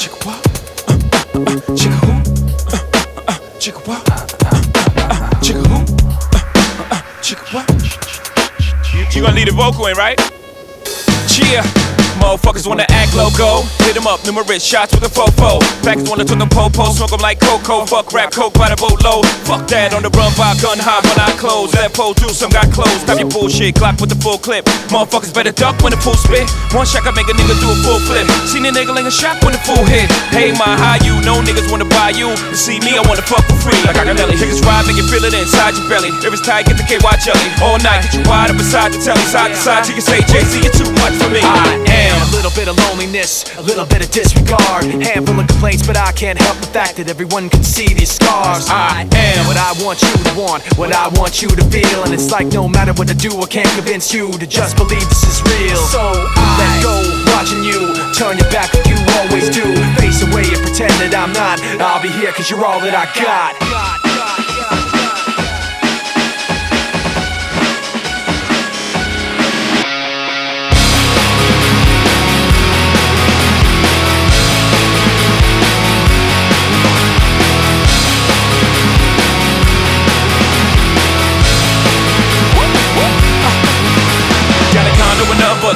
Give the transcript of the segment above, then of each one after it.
Jigga what? Jigga who? Jigga what? Jigga who? Jigga what? You gonna leave the vocal in, right? Cheer. Motherfuckers wanna act loco. Hit 'em up, numerous shots with a fofo. Packers wanna talk them popo, smoke 'em like cocoa. Fuck rap, coke by the boatload. Fuck that, on the run by gun high when I close. That pole do some got closed. Stop your bullshit, Glock with the full clip. Motherfuckers better duck when the full spit. One shot can make a nigga do a full flip. Seen a nigga ling a shot when the full hit. Hey, my how you? No niggas wanna buy you. To see me, I wanna fuck for free. Like I got belly. Niggas ride, make you feel it inside your belly. If it's tight, get the KY jelly. All night, get you wide up beside the telly. Side to side, till you say, Jay-Z, you're too much for me. I am. A little bit of loneliness, a little bit of disregard. Handful of complaints, but I can't help the fact that everyone can see these scars. I am. what I want you to want, what I want you to feel. And it's like no matter what I do, I can't convince you to just believe this is real. So I let go, watching you turn your back like you always do. Face away and pretend that I'm not. I'll be here cause you're all that I got. Got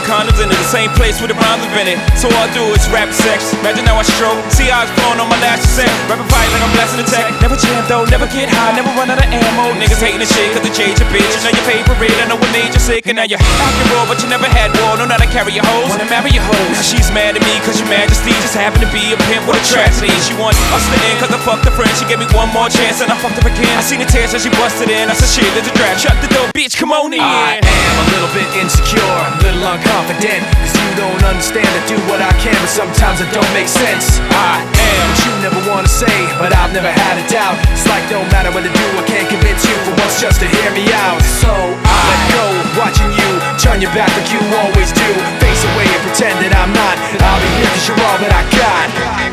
condoms in it, same place with the rhymes invented. So all I do is rap sex. Imagine how I stroke. See eyes blowing on my last set. Rapping fight like I'm blasting the tech. Never jam though, never get high, never run out of ammo. Niggas hating the shit cause the J's a bitch. You know your favorite, I know what made you sick. And now you're acting raw, but you never had war. No, how to carry your hoes. Wanna marry your hoes. Now she's mad at me cause your majesty just happened to be a pimp with a tragedy. She want us to end cause I fucked her friend. She gave me one more chance and I fucked her again. I seen the tears as she busted in. I said shit, there's a draft. Shut the door, bitch, come on in. I am a little bit insecure, a little unconfident. Cause you don't understand. I do what I can, but sometimes it don't make sense. I am what you never wanna say, but I've never had a doubt. It's like no matter what I do, I can't convince you for once just to hear me out. So I let go, watching you turn your back like you always do. Face away and pretend that I'm not. I'll be here cause you're all that I got.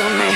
Don't